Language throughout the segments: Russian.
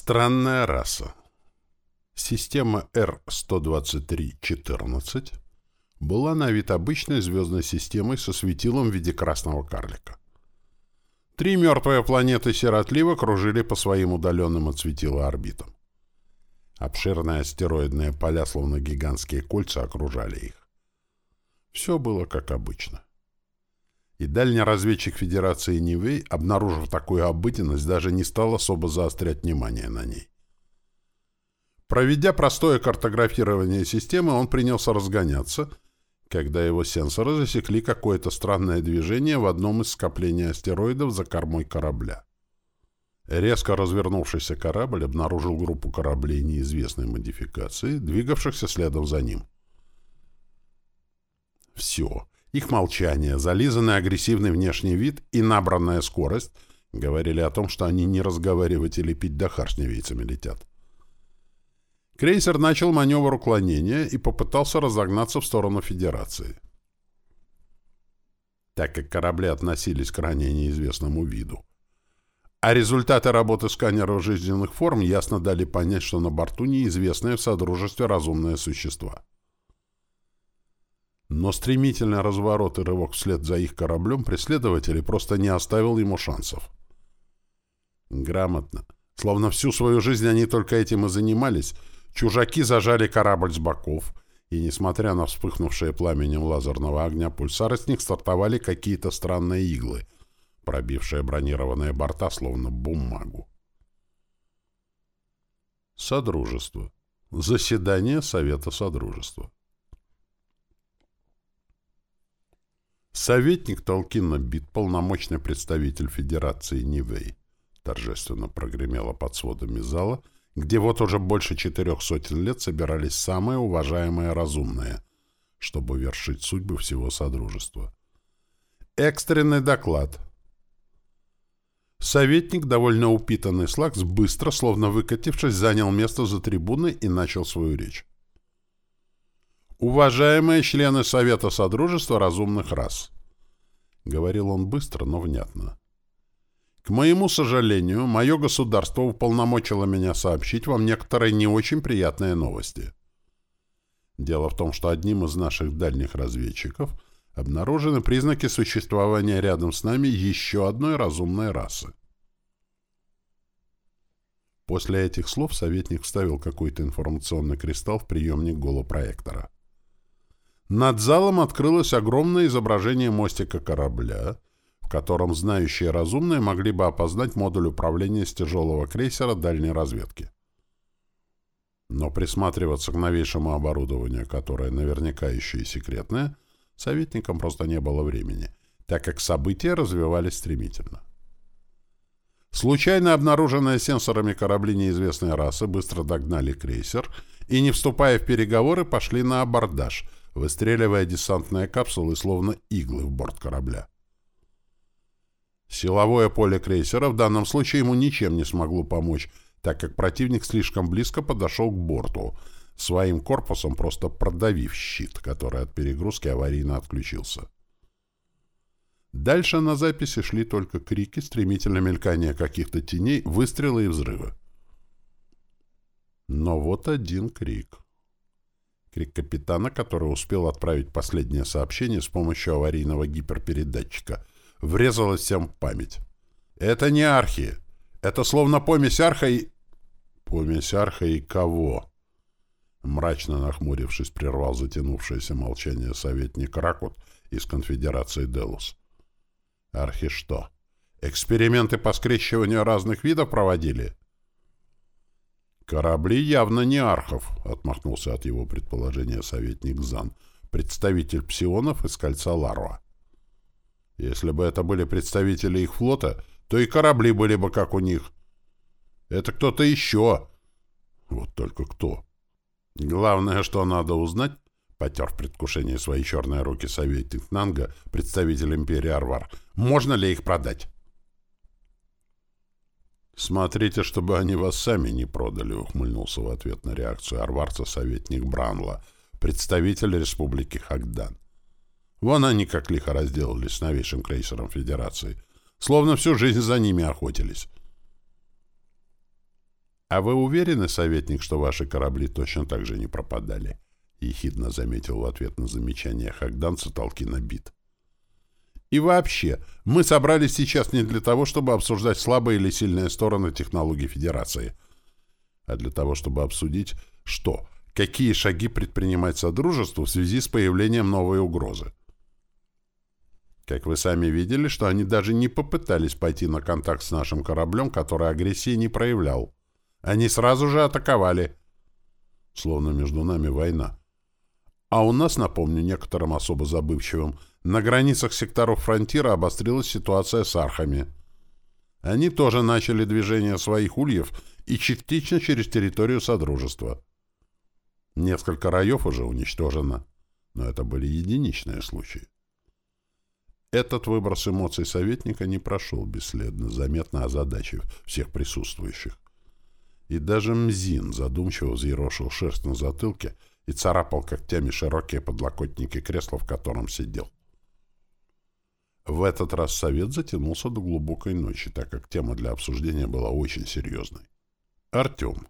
Странная раса. Система R-123-14 была на вид обычной звездной системой со светилом в виде красного карлика. Три мертвые планеты сиротлива кружили по своим удаленным от светила орбитам. Обширные астероидные поля, словно гигантские кольца, окружали их. Все было как обычно. И дальний разведчик Федерации Нивей, обнаружив такую обыденность, даже не стал особо заострять внимание на ней. Проведя простое картографирование системы, он принялся разгоняться, когда его сенсоры засекли какое-то странное движение в одном из скоплений астероидов за кормой корабля. Резко развернувшийся корабль обнаружил группу кораблей неизвестной модификации, двигавшихся следом за ним. Все. Их молчание, зализанный агрессивный внешний вид и набранная скорость говорили о том, что они не разговаривать или пить дахар с невейцами летят. Крейсер начал маневр уклонения и попытался разогнаться в сторону Федерации. Так как корабли относились к ранее неизвестному виду. А результаты работы сканеров жизненных форм ясно дали понять, что на борту неизвестные в Содружестве разумные существа. Но стремительный разворот и рывок вслед за их кораблем преследователей просто не оставил ему шансов. Грамотно, словно всю свою жизнь они только этим и занимались, чужаки зажали корабль с боков, и, несмотря на вспыхнувшие пламенем лазерного огня пульсары, с них стартовали какие-то странные иглы, пробившие бронированные борта, словно бумагу. Содружество. Заседание Совета Содружества. Советник Толкина Бит, полномочный представитель Федерации Нивей, торжественно прогремело под сводами зала, где вот уже больше четырех сотен лет собирались самые уважаемые разумные, чтобы вершить судьбы всего Содружества. Экстренный доклад. Советник, довольно упитанный Слакс, быстро, словно выкатившись, занял место за трибуной и начал свою речь. «Уважаемые члены Совета Содружества разумных рас», — говорил он быстро, но внятно. «К моему сожалению, мое государство уполномочило меня сообщить вам некоторые не очень приятные новости. Дело в том, что одним из наших дальних разведчиков обнаружены признаки существования рядом с нами еще одной разумной расы. После этих слов советник вставил какой-то информационный кристалл в приемник голопроектора. Над залом открылось огромное изображение мостика корабля, в котором знающие разумные могли бы опознать модуль управления с тяжелого крейсера дальней разведки. Но присматриваться к новейшему оборудованию, которое наверняка еще и секретное, советникам просто не было времени, так как события развивались стремительно. Случайно обнаруженные сенсорами корабли неизвестной расы быстро догнали крейсер и, не вступая в переговоры, пошли на абордаж — выстреливая десантные капсулы, словно иглы в борт корабля. Силовое поле крейсера в данном случае ему ничем не смогло помочь, так как противник слишком близко подошел к борту, своим корпусом просто продавив щит, который от перегрузки аварийно отключился. Дальше на записи шли только крики, стремительное мелькание каких-то теней, выстрелы и взрывы. Но вот один крик. Крик капитана, который успел отправить последнее сообщение с помощью аварийного гиперпередатчика, врезалось всем в память. «Это не архи! Это словно помесь арха и...» «Помесь арха и кого?» Мрачно нахмурившись, прервал затянувшееся молчание советник Ракут из конфедерации Делус. «Архи что? Эксперименты по скрещиванию разных видов проводили?» «Корабли явно не архов», — отмахнулся от его предположения советник Зан, представитель псионов из кольца Ларва. «Если бы это были представители их флота, то и корабли были бы как у них. Это кто-то еще. Вот только кто. Главное, что надо узнать, — потер в предвкушении свои черные руки советник Нанга, представитель империи Арвар, — можно ли их продать?» «Смотрите, чтобы они вас сами не продали», — ухмыльнулся в ответ на реакцию арварца советник Бранла, представитель республики Хагдан. Вон они как лихо разделались с новейшим крейсером Федерации, словно всю жизнь за ними охотились. «А вы уверены, советник, что ваши корабли точно так же не пропадали?» — ехидно заметил в ответ на замечание Хагданца Толкина Бит. «И вообще, мы собрались сейчас не для того, чтобы обсуждать слабые или сильные стороны технологий Федерации, а для того, чтобы обсудить, что, какие шаги предпринимать Содружеству в связи с появлением новой угрозы. Как вы сами видели, что они даже не попытались пойти на контакт с нашим кораблем, который агрессии не проявлял. Они сразу же атаковали. Словно между нами война. А у нас, напомню некоторым особо забывчивым, на границах секторов фронтира обострилась ситуация с архами. Они тоже начали движение своих ульев и частично через территорию Содружества. Несколько раев уже уничтожено, но это были единичные случаи. Этот выброс эмоций советника не прошел бесследно, заметно озадачив всех присутствующих. И даже Мзин задумчиво взъерошил шерсть на затылке и царапал когтями широкие подлокотники кресла, в котором сидел. В этот раз совет затянулся до глубокой ночи, так как тема для обсуждения была очень серьезной. Артем.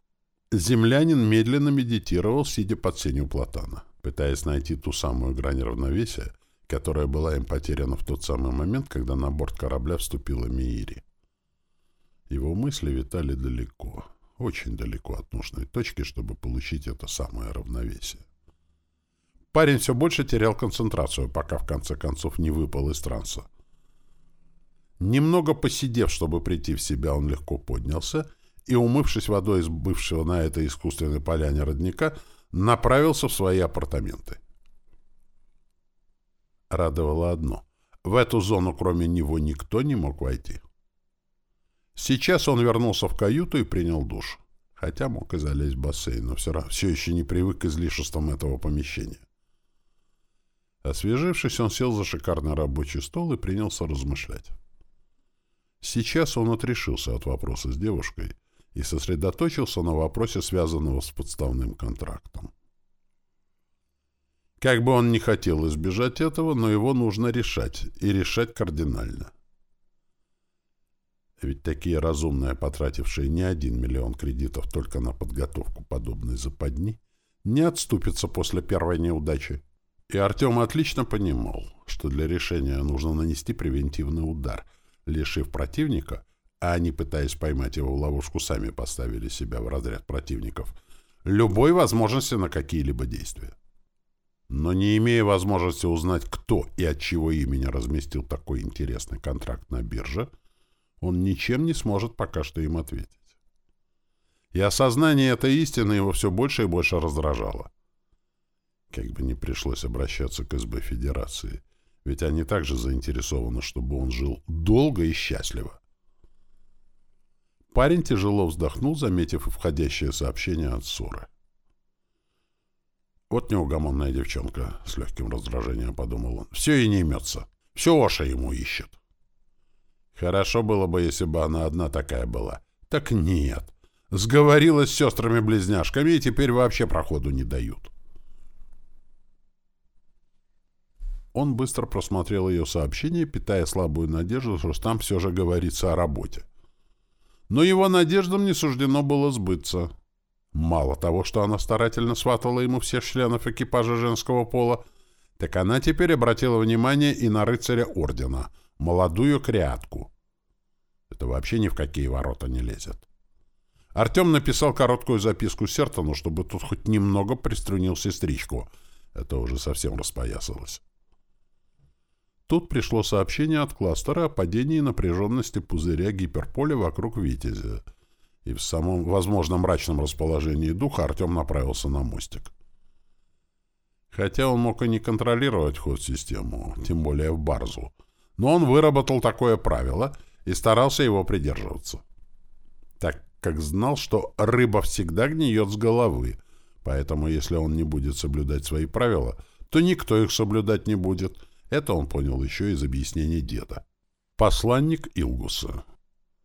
Землянин медленно медитировал, сидя под сенью платана, пытаясь найти ту самую грань равновесия, которая была им потеряна в тот самый момент, когда на борт корабля вступила Миири. Его мысли витали далеко очень далеко от нужной точки, чтобы получить это самое равновесие. Парень все больше терял концентрацию, пока в конце концов не выпал из транса. Немного посидев, чтобы прийти в себя, он легко поднялся и, умывшись водой из бывшего на этой искусственной поляне родника, направился в свои апартаменты. Радовало одно. В эту зону кроме него никто не мог войти. Сейчас он вернулся в каюту и принял душ. Хотя мог и залезть в бассейн, но все, равно, все еще не привык к излишествам этого помещения. Освежившись, он сел за шикарный рабочий стол и принялся размышлять. Сейчас он отрешился от вопроса с девушкой и сосредоточился на вопросе, связанного с подставным контрактом. Как бы он ни хотел избежать этого, но его нужно решать, и решать кардинально. Ведь такие разумные, потратившие не один миллион кредитов только на подготовку подобной западни, не отступятся после первой неудачи. И Артем отлично понимал, что для решения нужно нанести превентивный удар, лишив противника, а они, пытаясь поймать его в ловушку, сами поставили себя в разряд противников, любой возможности на какие-либо действия. Но не имея возможности узнать, кто и от чего имени разместил такой интересный контракт на бирже, он ничем не сможет пока что им ответить. И осознание этой истины его все больше и больше раздражало. Как бы не пришлось обращаться к СБ Федерации, ведь они также заинтересованы, чтобы он жил долго и счастливо. Парень тяжело вздохнул, заметив входящее сообщение от Суры. «Вот неугомонная девчонка», — с легким раздражением подумал он. «Все и не имется. Все Оша ему ищет». Хорошо было бы, если бы она одна такая была. Так нет. Сговорилась с сестрами-близняшками и теперь вообще проходу не дают. Он быстро просмотрел ее сообщение, питая слабую надежду, что там все же говорится о работе. Но его надеждам не суждено было сбыться. Мало того, что она старательно сватала ему всех членов экипажа женского пола, так она теперь обратила внимание и на рыцаря ордена, молодую крятку. Это вообще ни в какие ворота не лезет. Артем написал короткую записку Сертону, чтобы тут хоть немного приструнил сестричку. Это уже совсем распоясалось. Тут пришло сообщение от кластера о падении напряженности пузыря гиперполя вокруг Витязя. И в самом, возможно, мрачном расположении духа Артем направился на мостик. Хотя он мог и не контролировать ход систему, тем более в Барзу. Но он выработал такое правило и старался его придерживаться. Так как знал, что рыба всегда гниет с головы, поэтому если он не будет соблюдать свои правила, то никто их соблюдать не будет. Это он понял еще из объяснений деда. Посланник Илгуса.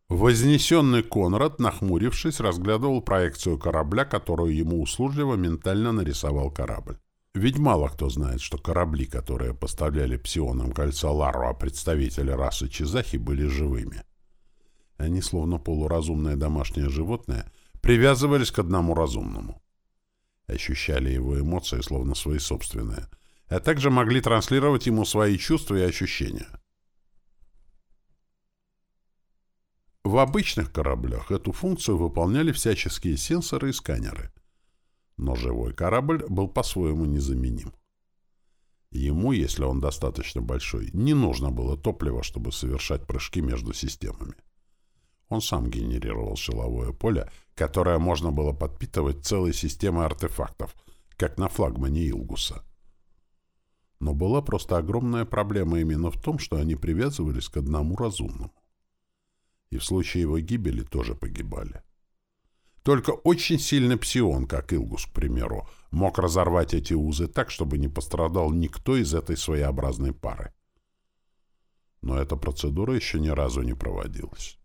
Вознесенный Конрад, нахмурившись, разглядывал проекцию корабля, которую ему услужливо ментально нарисовал корабль. Ведь мало кто знает, что корабли, которые поставляли псионам кольца Лару, а представители расы Чизахи были живыми. Они, словно полуразумное домашнее животное, привязывались к одному разумному. Ощущали его эмоции, словно свои собственные, а также могли транслировать ему свои чувства и ощущения. В обычных кораблях эту функцию выполняли всяческие сенсоры и сканеры. Но живой корабль был по-своему незаменим. Ему, если он достаточно большой, не нужно было топлива, чтобы совершать прыжки между системами. Он сам генерировал силовое поле, которое можно было подпитывать целой системой артефактов, как на флагмане Илгуса. Но была просто огромная проблема именно в том, что они привязывались к одному разумному и в случае его гибели тоже погибали. Только очень сильный псион, как Илгус, к примеру, мог разорвать эти узы так, чтобы не пострадал никто из этой своеобразной пары. Но эта процедура еще ни разу не проводилась.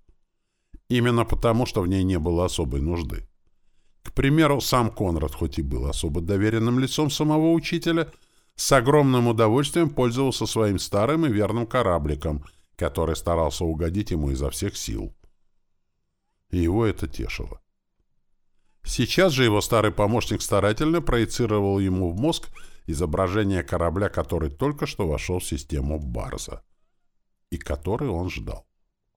Именно потому, что в ней не было особой нужды. К примеру, сам Конрад, хоть и был особо доверенным лицом самого учителя, с огромным удовольствием пользовался своим старым и верным корабликом — который старался угодить ему изо всех сил. Его это тешило. Сейчас же его старый помощник старательно проецировал ему в мозг изображение корабля, который только что вошел в систему Барза, и который он ждал.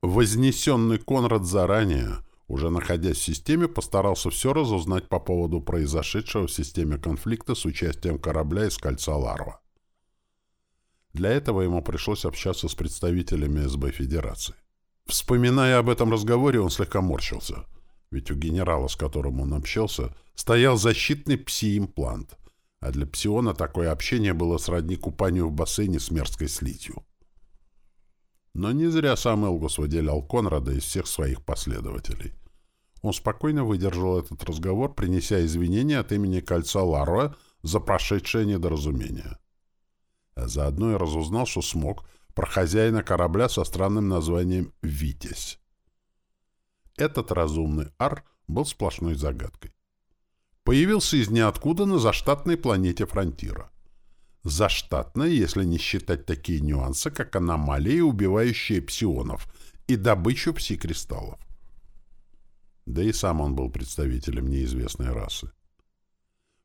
Вознесенный Конрад заранее, уже находясь в системе, постарался все разузнать по поводу произошедшего в системе конфликта с участием корабля из кольца Ларва. Для этого ему пришлось общаться с представителями СБ Федерации. Вспоминая об этом разговоре, он слегка морщился. Ведь у генерала, с которым он общался, стоял защитный пси-имплант, а для псиона такое общение было сродни купанию в бассейне с мерзкой слитью. Но не зря сам Элгус выделял Конрада из всех своих последователей. Он спокойно выдержал этот разговор, принеся извинения от имени Кольца Ларуа за прошедшее недоразумение а заодно и разузнал, что смог, про хозяина корабля со странным названием «Витязь». Этот разумный ар был сплошной загадкой. Появился из ниоткуда на заштатной планете Фронтира. Заштатной, если не считать такие нюансы, как аномалии, убивающие псионов, и добычу пси-кристаллов. Да и сам он был представителем неизвестной расы.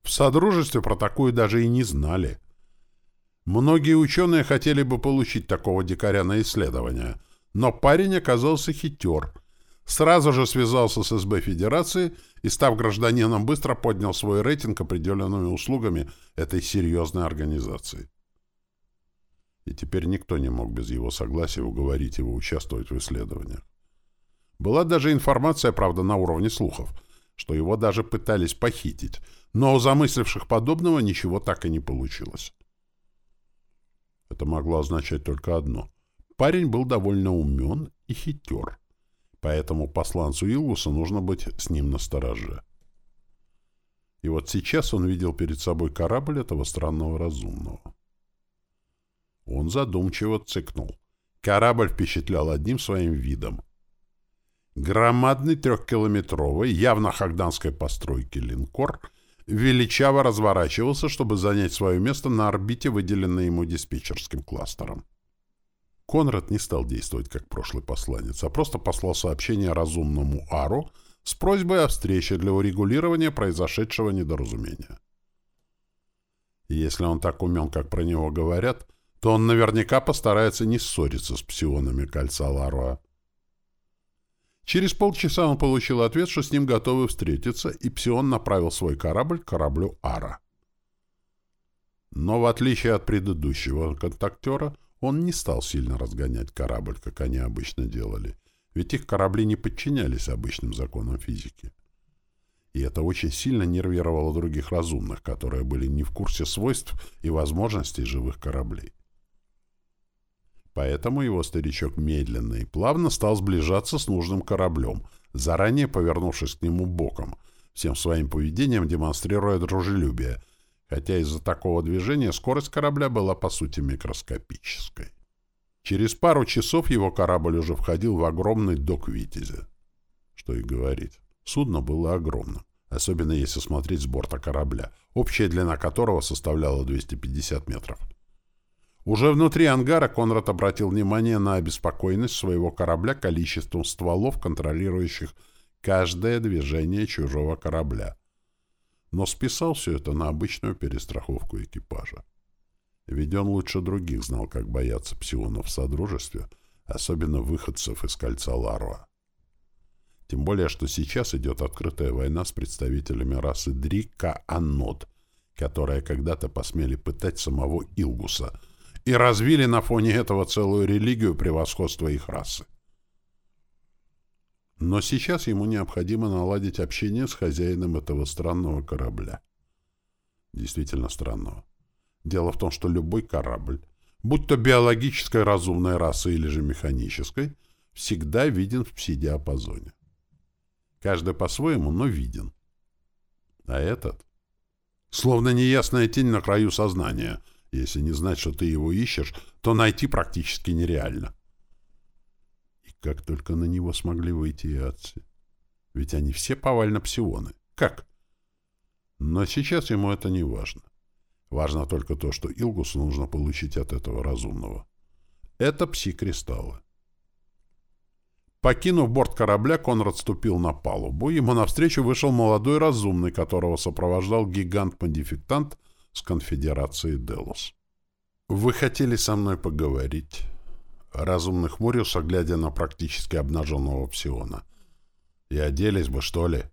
В Содружестве про такую даже и не знали — Многие ученые хотели бы получить такого дикаря на исследование, но парень оказался хитер. Сразу же связался с СБ Федерации и, став гражданином, быстро поднял свой рейтинг определенными услугами этой серьезной организации. И теперь никто не мог без его согласия уговорить его участвовать в исследованиях. Была даже информация, правда, на уровне слухов, что его даже пытались похитить, но у замысливших подобного ничего так и не получилось. Это могло означать только одно. Парень был довольно умен и хитер, поэтому посланцу Илвуса нужно быть с ним настороже. И вот сейчас он видел перед собой корабль этого странного разумного. Он задумчиво цыкнул. Корабль впечатлял одним своим видом. Громадный трехкилометровый, явно хагданской постройки линкор — величаво разворачивался, чтобы занять свое место на орбите, выделенной ему диспетчерским кластером. Конрад не стал действовать как прошлый посланец, а просто послал сообщение разумному Ару с просьбой о встрече для урегулирования произошедшего недоразумения. Если он так умен, как про него говорят, то он наверняка постарается не ссориться с псионами кольца Ларуа. Через полчаса он получил ответ, что с ним готовы встретиться, и Псион направил свой корабль к кораблю Ара. Но в отличие от предыдущего контактера, он не стал сильно разгонять корабль, как они обычно делали, ведь их корабли не подчинялись обычным законам физики. И это очень сильно нервировало других разумных, которые были не в курсе свойств и возможностей живых кораблей. Поэтому его старичок медленно и плавно стал сближаться с нужным кораблем, заранее повернувшись к нему боком, всем своим поведением демонстрируя дружелюбие, хотя из-за такого движения скорость корабля была по сути микроскопической. Через пару часов его корабль уже входил в огромный док «Витязя». Что и говорить, судно было огромным, особенно если смотреть с борта корабля, общая длина которого составляла 250 метров. Уже внутри ангара Конрад обратил внимание на обеспокоенность своего корабля количеством стволов, контролирующих каждое движение чужого корабля. Но списал все это на обычную перестраховку экипажа. Ведь он лучше других знал, как бояться псионов в Содружестве, особенно выходцев из кольца Ларва. Тем более, что сейчас идет открытая война с представителями расы Дрика-Аннот, которые когда-то посмели пытать самого Илгуса и развили на фоне этого целую религию превосходства их расы. Но сейчас ему необходимо наладить общение с хозяином этого странного корабля. Действительно странного. Дело в том, что любой корабль, будь то биологической разумной расы или же механической, всегда виден в пси-диапазоне. Каждый по-своему, но виден. А этот? Словно неясная тень на краю сознания. Если не знать, что ты его ищешь, то найти практически нереально. Как только на него смогли выйти и отцы. Ведь они все повально псионы. Как? Но сейчас ему это не важно. Важно только то, что Илгусу нужно получить от этого разумного. Это пси-кристаллы. Покинув борт корабля, Конрад ступил на палубу. Ему навстречу вышел молодой разумный, которого сопровождал гигант-модификтант с конфедерации Делос. «Вы хотели со мной поговорить?» Разумный хмурился, глядя на практически обнаженного псиона. «И оделись бы, что ли?»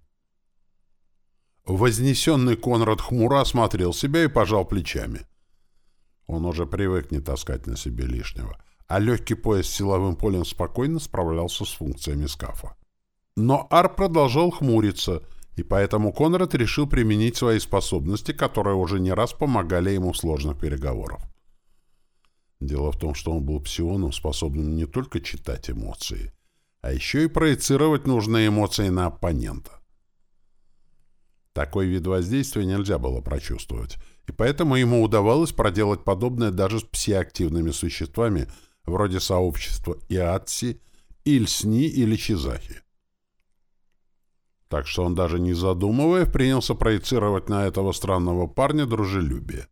Вознесенный Конрад хмуро осмотрел себя и пожал плечами. Он уже привык не таскать на себе лишнего, а легкий пояс с силовым полем спокойно справлялся с функциями скафа. Но Ар продолжал хмуриться, и поэтому Конрад решил применить свои способности, которые уже не раз помогали ему в сложных переговорах. Дело в том, что он был псионом, способным не только читать эмоции, а еще и проецировать нужные эмоции на оппонента. Такой вид воздействия нельзя было прочувствовать, и поэтому ему удавалось проделать подобное даже с псиактивными существами вроде сообщества Иатси, Ильсни или Чизахи. Так что он даже не задумывая принялся проецировать на этого странного парня дружелюбие.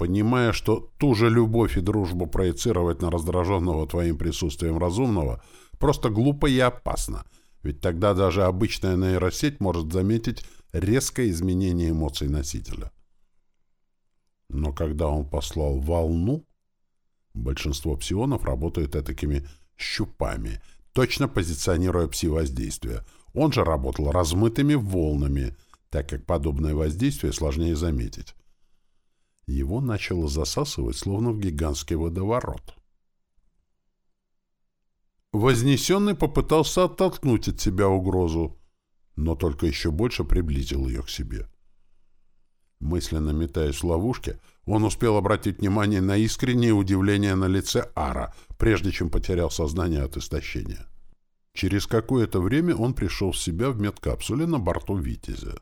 Понимая, что ту же любовь и дружбу проецировать на раздраженного твоим присутствием разумного просто глупо и опасно — ведь тогда даже обычная нейросеть может заметить резкое изменение эмоций носителя. Но когда он послал волну, большинство псионов работают такими щупами, точно позиционируя пси-воздействие. Он же работал размытыми волнами, так как подобное воздействие сложнее заметить. Его начало засасывать, словно в гигантский водоворот. Вознесенный попытался оттолкнуть от себя угрозу, но только еще больше приблизил ее к себе. Мысленно метаясь в ловушке, он успел обратить внимание на искреннее удивление на лице Ара, прежде чем потерял сознание от истощения. Через какое-то время он пришел в себя в медкапсуле на борту «Витязя».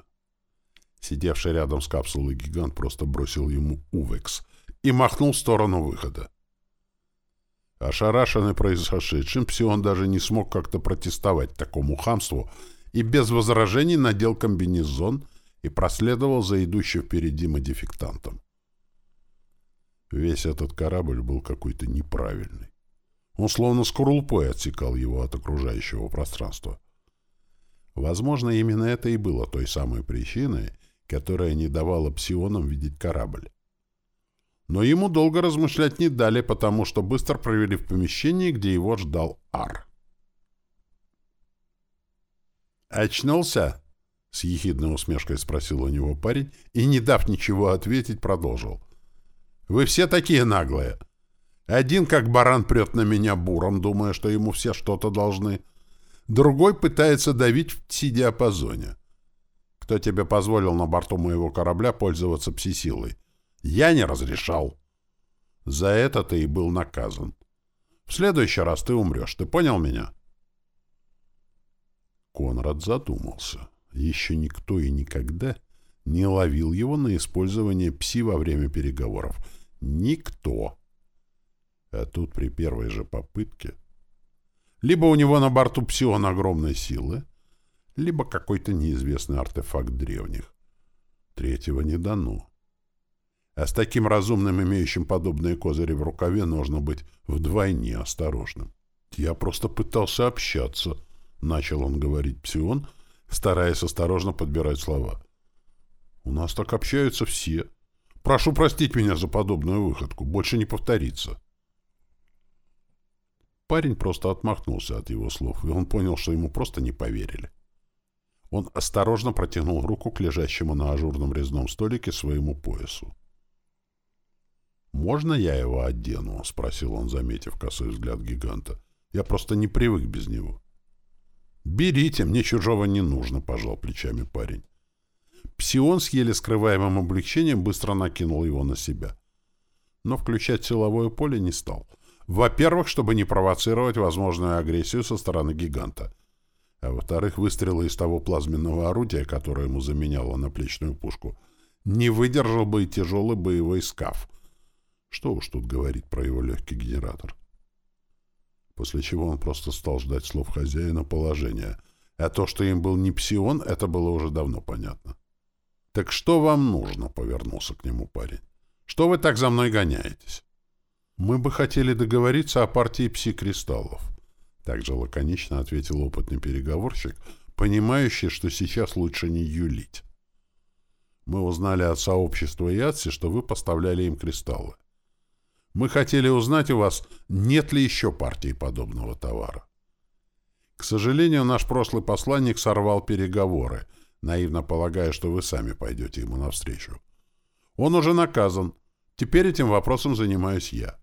Сидевший рядом с капсулой гигант просто бросил ему «Увекс» и махнул в сторону выхода. Ошарашенный произошедшим, Псион даже не смог как-то протестовать такому хамству и без возражений надел комбинезон и проследовал за идущим впереди модификтантом. Весь этот корабль был какой-то неправильный. Он словно скорлупой отсекал его от окружающего пространства. Возможно, именно это и было той самой причиной, которая не давала псионам видеть корабль. Но ему долго размышлять не дали, потому что быстро провели в помещении, где его ждал Ар. «Очнулся?» — с ехидной усмешкой спросил у него парень и, не дав ничего ответить, продолжил. «Вы все такие наглые. Один, как баран, прет на меня буром, думая, что ему все что-то должны. Другой пытается давить в пси-диапазоне. Кто тебе позволил на борту моего корабля пользоваться пси-силой?» Я не разрешал. За это ты и был наказан. В следующий раз ты умрешь. Ты понял меня?» Конрад задумался. Еще никто и никогда не ловил его на использование пси во время переговоров. Никто. А тут при первой же попытке... Либо у него на борту псион огромной силы, либо какой-то неизвестный артефакт древних. Третьего не дано. А с таким разумным, имеющим подобные козыри в рукаве, нужно быть вдвойне осторожным. Я просто пытался общаться, — начал он говорить Псион, стараясь осторожно подбирать слова. «У нас так общаются все. Прошу простить меня за подобную выходку. Больше не повторится». Парень просто отмахнулся от его слов, и он понял, что ему просто не поверили. Он осторожно протянул руку к лежащему на ажурном резном столике своему поясу. «Можно я его одену?» — спросил он, заметив косой взгляд гиганта. «Я просто не привык без него». «Берите, мне чужого не нужно», — пожал плечами парень. Псион с еле скрываемым облегчением быстро накинул его на себя. Но включать силовое поле не стал. Во-первых, чтобы не провоцировать возможную агрессию со стороны гиганта. А во-вторых, выстрелы из того плазменного орудия, которое ему заменяло наплечную пушку, не выдержал бы и тяжелый боевой скаф. Что уж тут говорить про его легкий генератор. После чего он просто стал ждать слов хозяина положения. А то, что им был не псион, это было уже давно понятно. «Так что вам нужно?» — повернулся к нему парень. «Что вы так за мной гоняетесь?» «Мы бы хотели договориться о партии пси-кристаллов», — также лаконично ответил опытный переговорщик, понимающий, что сейчас лучше не юлить. «Мы узнали от сообщества Ядси, что вы поставляли им кристаллы. Мы хотели узнать у вас, нет ли еще партии подобного товара. К сожалению, наш прошлый посланник сорвал переговоры, наивно полагая, что вы сами пойдете ему навстречу. Он уже наказан. Теперь этим вопросом занимаюсь я.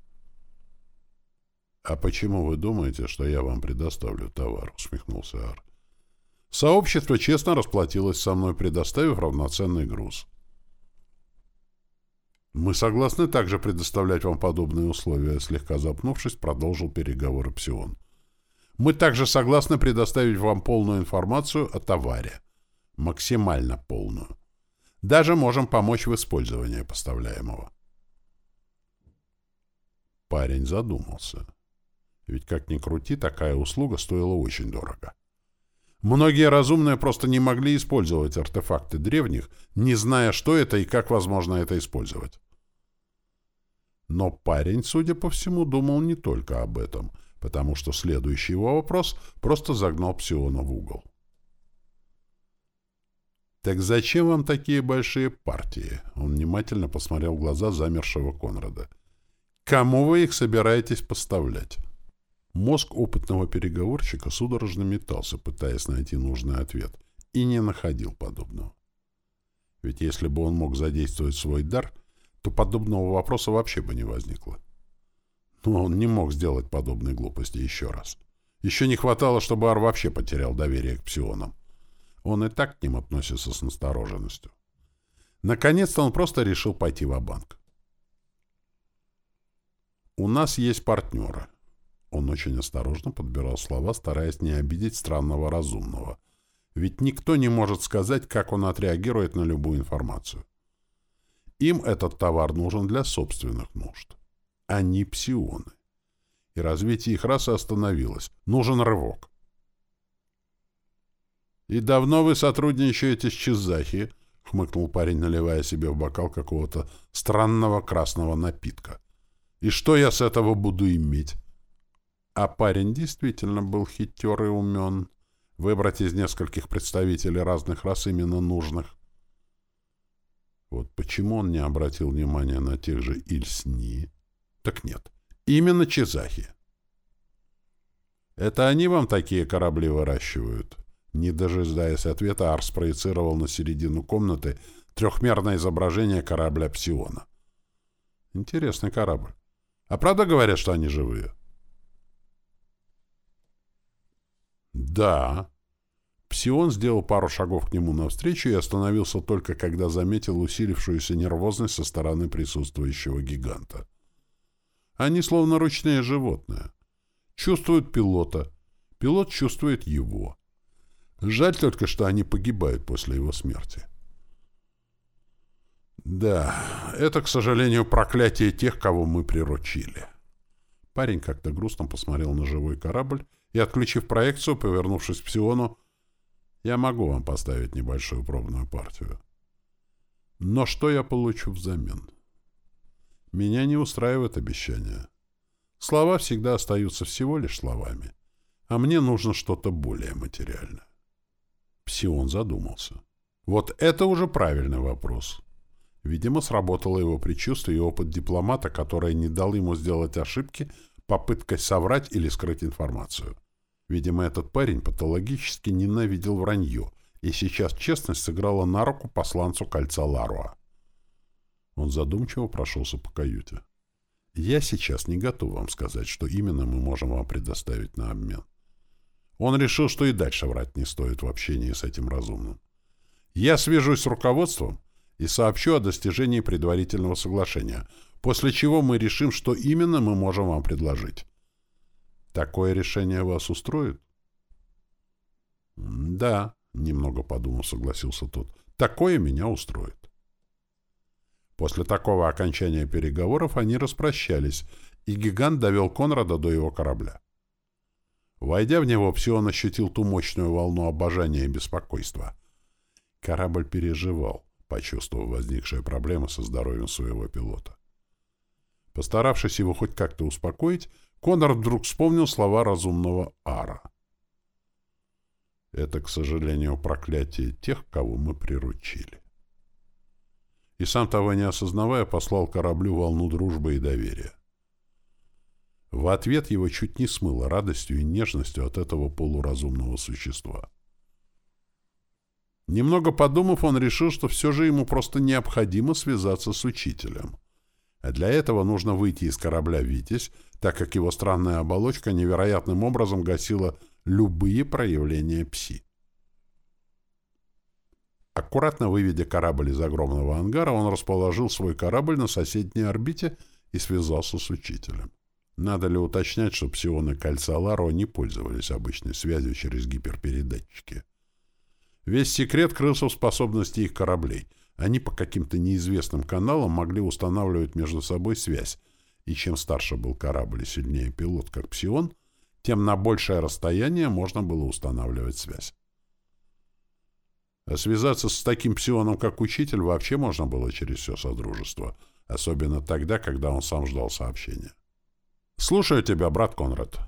«А почему вы думаете, что я вам предоставлю товар?» — усмехнулся Ар. «Сообщество честно расплатилось со мной, предоставив равноценный груз. Мы согласны также предоставлять вам подобные условия», — слегка запнувшись, продолжил переговоры Псион. «Мы также согласны предоставить вам полную информацию о товаре. Максимально полную. Даже можем помочь в использовании поставляемого». Парень задумался. Ведь как ни крути, такая услуга стоила очень дорого. Многие разумные просто не могли использовать артефакты древних, не зная, что это и как возможно это использовать. Но парень, судя по всему, думал не только об этом, потому что следующий его вопрос просто загнал Псиона в угол. «Так зачем вам такие большие партии?» Он внимательно посмотрел в глаза замершего Конрада. «Кому вы их собираетесь поставлять?» Мозг опытного переговорщика судорожно метался, пытаясь найти нужный ответ, и не находил подобного. Ведь если бы он мог задействовать свой дар, то подобного вопроса вообще бы не возникло. Но он не мог сделать подобной глупости еще раз. Еще не хватало, чтобы Ар вообще потерял доверие к псионам. Он и так к ним относится с настороженностью. Наконец-то он просто решил пойти в банк «У нас есть партнеры. Он очень осторожно подбирал слова, стараясь не обидеть странного разумного. Ведь никто не может сказать, как он отреагирует на любую информацию. Им этот товар нужен для собственных нужд. Они псионы. И развитие их расы остановилось. Нужен рывок. «И давно вы сотрудничаете с Чизахи?» — хмыкнул парень, наливая себе в бокал какого-то странного красного напитка. «И что я с этого буду иметь?» А парень действительно был хитер и умен. Выбрать из нескольких представителей разных рас именно нужных. Вот почему он не обратил внимания на тех же Ильсни? Так нет, именно Чизахи. Это они вам такие корабли выращивают? Не дожидаясь ответа, Арс проецировал на середину комнаты трехмерное изображение корабля Псиона. Интересный корабль. А правда говорят, что они живые? — «Да». Псион сделал пару шагов к нему навстречу и остановился только, когда заметил усилившуюся нервозность со стороны присутствующего гиганта. Они словно ручные животные. Чувствуют пилота. Пилот чувствует его. Жаль только, что они погибают после его смерти. Да, это, к сожалению, проклятие тех, кого мы приручили. Парень как-то грустно посмотрел на живой корабль и, отключив проекцию, повернувшись к Псиону, «Я могу вам поставить небольшую пробную партию. Но что я получу взамен?» Меня не устраивает обещание. Слова всегда остаются всего лишь словами. а мне нужно что-то более материальное. Псион задумался. Вот это уже правильный вопрос. Видимо, сработало его предчувствие и опыт дипломата, который не дал ему сделать ошибки попыткой соврать или скрыть информацию. Видимо, этот парень патологически ненавидел вранье, и сейчас честность сыграла на руку посланцу кольца Ларуа. Он задумчиво прошелся по каюте. «Я сейчас не готов вам сказать, что именно мы можем вам предоставить на обмен. Он решил, что и дальше врать не стоит в общении с этим разумным. Я свяжусь с руководством и сообщу о достижении предварительного соглашения, после чего мы решим, что именно мы можем вам предложить. Такое решение вас устроит? Да, немного подумав, согласился тот. Такое меня устроит. После такого окончания переговоров они распрощались, и гигант довел Конрада до его корабля. Войдя в него, Псион ощутил ту мощную волну обожания и беспокойства. Корабль переживал, почувствовав возникшие проблемы со здоровьем своего пилота. Постаравшись его хоть как-то успокоить, Конор вдруг вспомнил слова разумного Ара. «Это, к сожалению, проклятие тех, кого мы приручили». И сам того не осознавая, послал кораблю волну дружбы и доверия. В ответ его чуть не смыло радостью и нежностью от этого полуразумного существа. Немного подумав, он решил, что все же ему просто необходимо связаться с учителем. А для этого нужно выйти из корабля «Витязь», так как его странная оболочка невероятным образом гасила любые проявления пси. Аккуратно выведя корабль из огромного ангара, он расположил свой корабль на соседней орбите и связался с учителем. Надо ли уточнять, что псионы кольца Ларо не пользовались обычной связью через гиперпередатчики? Весь секрет крылся в способности их кораблей. Они по каким-то неизвестным каналам могли устанавливать между собой связь, и чем старше был корабль и сильнее пилот, как псион, тем на большее расстояние можно было устанавливать связь. А связаться с таким псионом, как учитель, вообще можно было через все Содружество, особенно тогда, когда он сам ждал сообщения. «Слушаю тебя, брат Конрад».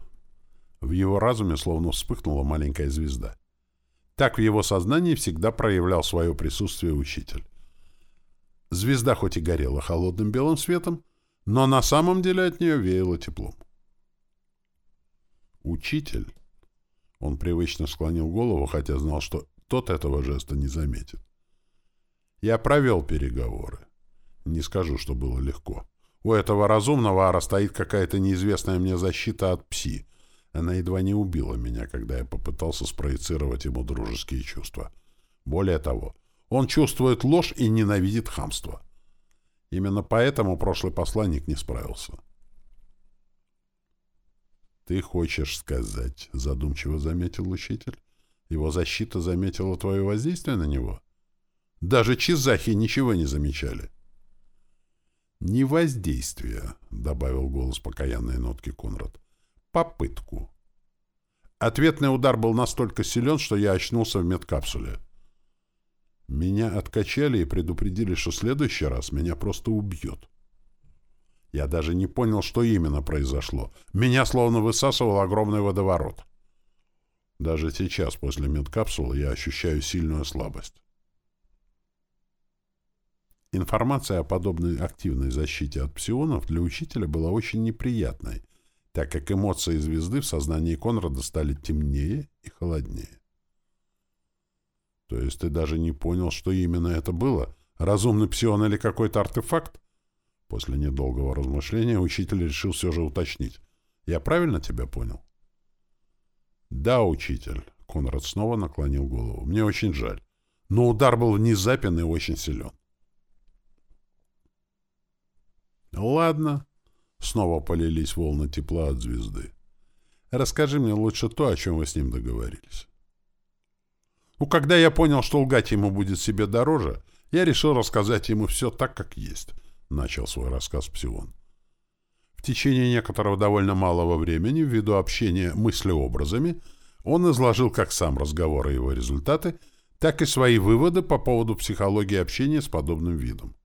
В его разуме словно вспыхнула маленькая звезда. Так в его сознании всегда проявлял свое присутствие учитель. Звезда хоть и горела холодным белым светом, но на самом деле от нее веяло теплом. «Учитель?» Он привычно склонил голову, хотя знал, что тот этого жеста не заметит. Я провел переговоры. Не скажу, что было легко. У этого разумного ара стоит какая-то неизвестная мне защита от пси. Она едва не убила меня, когда я попытался спроецировать ему дружеские чувства. Более того, он чувствует ложь и ненавидит хамство. Именно поэтому прошлый посланник не справился. «Ты хочешь сказать», — задумчиво заметил учитель, «его защита заметила твое воздействие на него?» «Даже чизахи ничего не замечали». «Не воздействие», — добавил голос покаянной нотки Конрад. «Попытку». Ответный удар был настолько силен, что я очнулся в медкапсуле. Меня откачали и предупредили, что в следующий раз меня просто убьет. Я даже не понял, что именно произошло. Меня словно высасывал огромный водоворот. Даже сейчас, после медкапсулы, я ощущаю сильную слабость. Информация о подобной активной защите от псионов для учителя была очень неприятной, так как эмоции звезды в сознании Конрада стали темнее и холоднее. То есть ты даже не понял, что именно это было? Разумный псион или какой-то артефакт? После недолгого размышления учитель решил все же уточнить. Я правильно тебя понял? Да, учитель. Конрад снова наклонил голову. Мне очень жаль. Но удар был внезапен и очень силен. «Ладно». Снова полились волны тепла от звезды. «Расскажи мне лучше то, о чем вы с ним договорились». Ну, когда я понял, что лгать ему будет себе дороже, я решил рассказать ему все так, как есть, — начал свой рассказ Псион. В течение некоторого довольно малого времени, ввиду общения мыслеобразами, он изложил как сам разговор и его результаты, так и свои выводы по поводу психологии общения с подобным видом.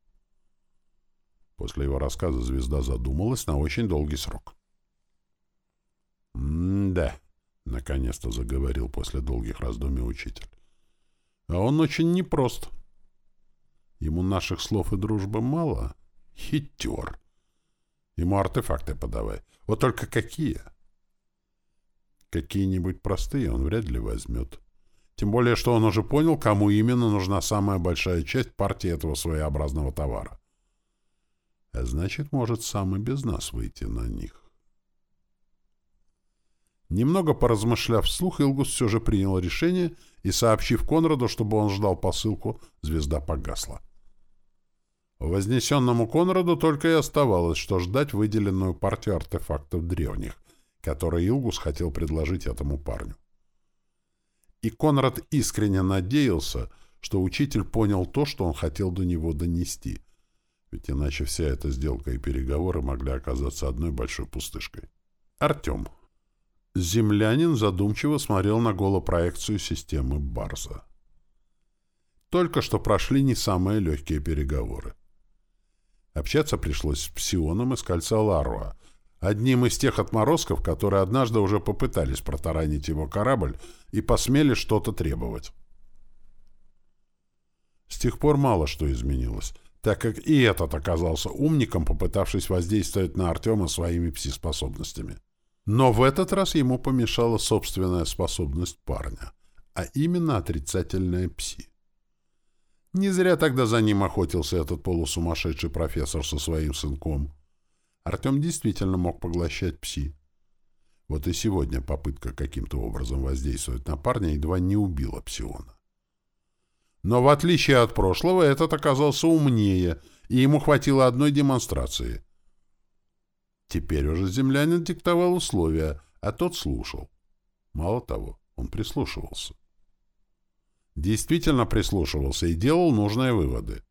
После его рассказа звезда задумалась на очень долгий срок. «М-да», — наконец-то заговорил после долгих раздумий учитель. «А он очень непрост. Ему наших слов и дружбы мало. Хитер. Ему артефакты подавай. Вот только какие?» Какие-нибудь простые он вряд ли возьмет. Тем более, что он уже понял, кому именно нужна самая большая часть партии этого своеобразного товара. А значит, может сам и без нас выйти на них. Немного поразмышляв вслух, Илгус все же принял решение и, сообщив Конраду, чтобы он ждал посылку, звезда погасла. Вознесенному Конраду только и оставалось, что ждать выделенную партию артефактов древних, которые Илгус хотел предложить этому парню. И Конрад искренне надеялся, что учитель понял то, что он хотел до него донести, ведь иначе вся эта сделка и переговоры могли оказаться одной большой пустышкой. Артем. Землянин задумчиво смотрел на голопроекцию системы Барза. Только что прошли не самые легкие переговоры. Общаться пришлось с Псионом из кольца Ларуа, одним из тех отморозков, которые однажды уже попытались протаранить его корабль и посмели что-то требовать. С тех пор мало что изменилось, так как и этот оказался умником, попытавшись воздействовать на Артема своими пси-способностями. Но в этот раз ему помешала собственная способность парня, а именно отрицательная пси. Не зря тогда за ним охотился этот полусумасшедший профессор со своим сынком. Артем действительно мог поглощать пси. Вот и сегодня попытка каким-то образом воздействовать на парня едва не убила псиона. Но в отличие от прошлого, этот оказался умнее, и ему хватило одной демонстрации — Теперь уже землянин диктовал условия, а тот слушал. Мало того, он прислушивался. Действительно прислушивался и делал нужные выводы.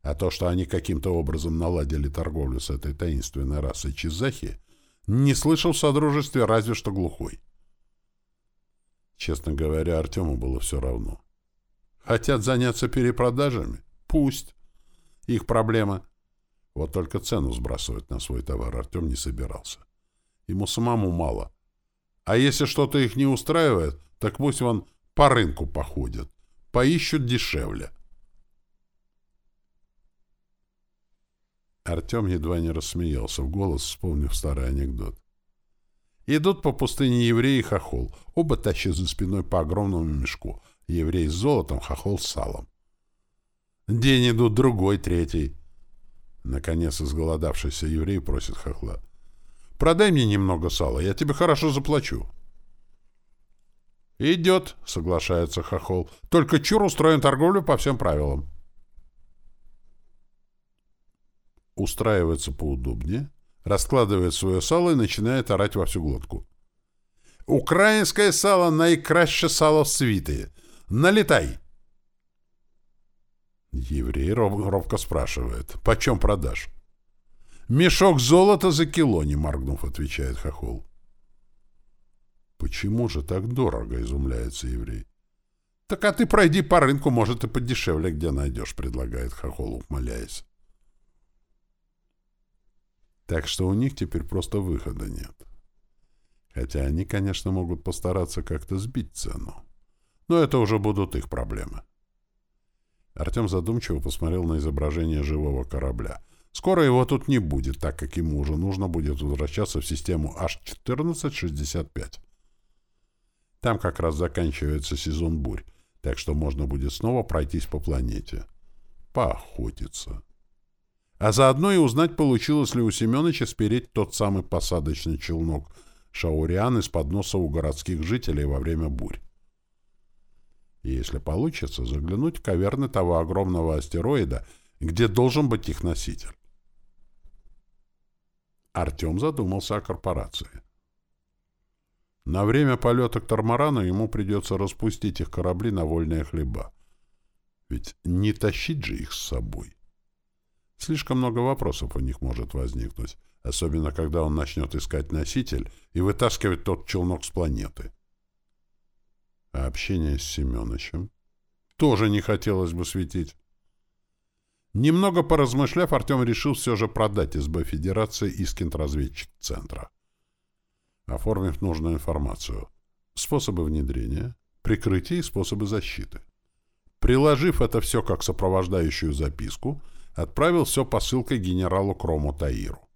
А то, что они каким-то образом наладили торговлю с этой таинственной расой Чизахи, не слышал в Содружестве разве что глухой. Честно говоря, Артему было все равно. Хотят заняться перепродажами? Пусть. Их проблема. Вот только цену сбрасывать на свой товар Артем не собирался. Ему самому мало. А если что-то их не устраивает, так пусть он по рынку походят, поищут дешевле. Артем едва не рассмеялся в голос, вспомнив старый анекдот. Идут по пустыне евреи и хохол. Оба тащат за спиной по огромному мешку. Еврей с золотом, хохол с салом. День идут другой, третий. Наконец изголодавшийся еврей просит хохла. «Продай мне немного сала, я тебе хорошо заплачу». «Идет», — соглашается хохол. «Только чур устроим торговлю по всем правилам». Устраивается поудобнее, раскладывает свое сало и начинает орать во всю глотку. «Украинское сало — наикраще сало в світі! Налетай!» Еврей ров ровко спрашивает. «Почем продашь?» «Мешок золота за кило», — не моргнув, отвечает Хохол. «Почему же так дорого?» — изумляется еврей. «Так а ты пройди по рынку, может, и подешевле где найдешь», — предлагает Хохол, ухмыляясь. Так что у них теперь просто выхода нет. Хотя они, конечно, могут постараться как-то сбить цену. Но это уже будут их проблемы. Артем задумчиво посмотрел на изображение живого корабля. Скоро его тут не будет, так как ему уже нужно будет возвращаться в систему H1465. Там как раз заканчивается сезон бурь, так что можно будет снова пройтись по планете. Поохотиться. А заодно и узнать, получилось ли у Семеновича спереть тот самый посадочный челнок Шауриан из-под носа у городских жителей во время бурь и, если получится, заглянуть в каверны того огромного астероида, где должен быть их носитель. Артем задумался о корпорации. На время полета к Тормарану ему придется распустить их корабли на вольные хлеба. Ведь не тащить же их с собой. Слишком много вопросов у них может возникнуть, особенно когда он начнет искать носитель и вытаскивать тот челнок с планеты. А общение с Семеновичем? Тоже не хотелось бы светить. Немного поразмышляв, Артем решил все же продать СБ Федерации Искент разведчик центра. оформив нужную информацию, способы внедрения, прикрытие и способы защиты. Приложив это все как сопровождающую записку, отправил все посылкой генералу Крому Таиру.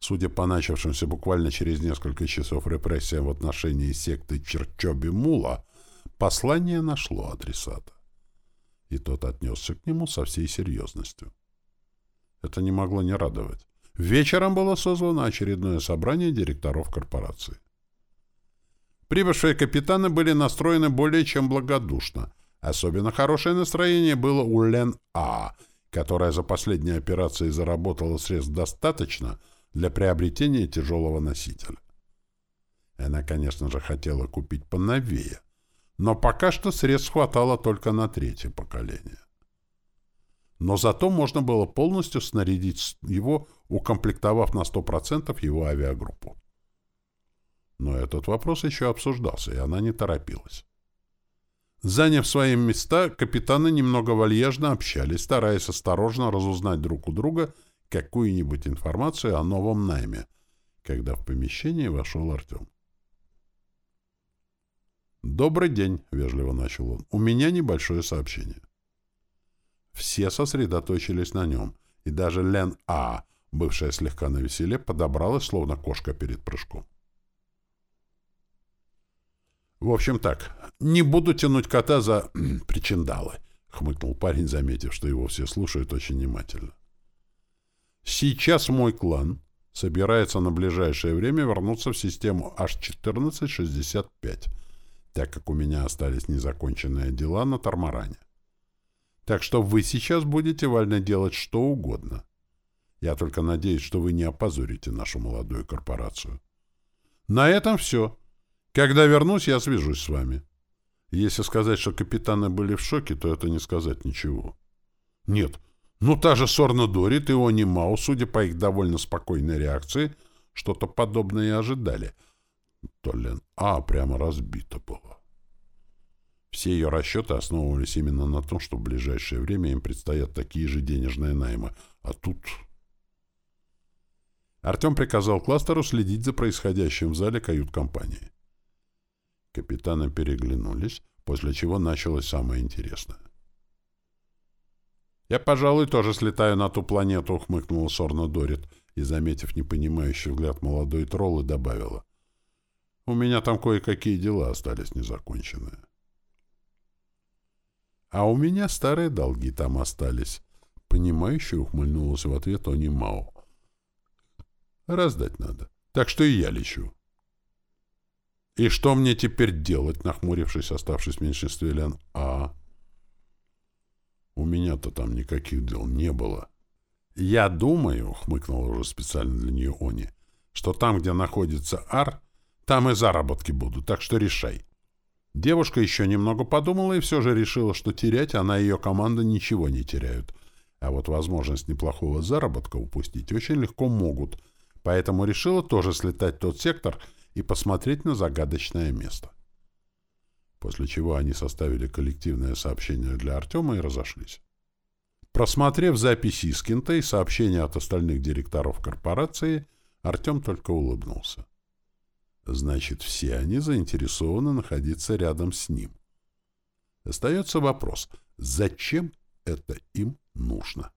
Судя по начавшимся буквально через несколько часов репрессиям в отношении секты Черчоби Мула, послание нашло адресата. И тот отнесся к нему со всей серьезностью. Это не могло не радовать. Вечером было созвано очередное собрание директоров корпорации. Прибывшие капитаны были настроены более чем благодушно. Особенно хорошее настроение было у Лен А, которая за последние операции заработала средств достаточно для приобретения тяжелого носителя. Она, конечно же, хотела купить поновее, но пока что средств хватало только на третье поколение. Но зато можно было полностью снарядить его, укомплектовав на 100% его авиагруппу. Но этот вопрос еще обсуждался, и она не торопилась. Заняв свои места, капитаны немного вальяжно общались, стараясь осторожно разузнать друг у друга какую-нибудь информацию о новом найме, когда в помещение вошел Артем. «Добрый день», — вежливо начал он. «У меня небольшое сообщение». Все сосредоточились на нем, и даже Лен А, бывшая слегка на веселе, подобралась, словно кошка перед прыжком. В общем так, не буду тянуть кота за причиндалы, хмыкнул парень, заметив, что его все слушают очень внимательно. Сейчас мой клан собирается на ближайшее время вернуться в систему H1465, так как у меня остались незаконченные дела на Тормаране. Так что вы сейчас будете вольны делать что угодно. Я только надеюсь, что вы не опозорите нашу молодую корпорацию. На этом все. Когда вернусь, я свяжусь с вами. Если сказать, что капитаны были в шоке, то это не сказать ничего. Нет, ну та же Сорна Дорит и Они Мау, судя по их довольно спокойной реакции, что-то подобное и ожидали. Толен А прямо разбито было. Все ее расчеты основывались именно на том, что в ближайшее время им предстоят такие же денежные наймы. А тут... Артем приказал кластеру следить за происходящим в зале кают-компании. Капитаны переглянулись, после чего началось самое интересное. «Я, пожалуй, тоже слетаю на ту планету», — ухмыкнула Сорна Дорит и, заметив непонимающий взгляд молодой троллы, добавила. «У меня там кое-какие дела остались незаконченные». «А у меня старые долги там остались», — понимающе ухмыльнулась в ответ Они Мао. «Раздать надо, так что и я лечу». «И что мне теперь делать?» — нахмурившись, оставшись в меньшинстве Лен. «А?» «У меня-то там никаких дел не было». «Я думаю», — хмыкнула уже специально для нее Они, «что там, где находится Ар, там и заработки будут, так что решай». Девушка еще немного подумала и все же решила, что терять она и ее команда ничего не теряют. А вот возможность неплохого заработка упустить очень легко могут, поэтому решила тоже слетать в тот сектор — и посмотреть на загадочное место. После чего они составили коллективное сообщение для Артема и разошлись. Просмотрев записи Искинта и сообщения от остальных директоров корпорации, Артем только улыбнулся. Значит, все они заинтересованы находиться рядом с ним. Остается вопрос, зачем это им нужно?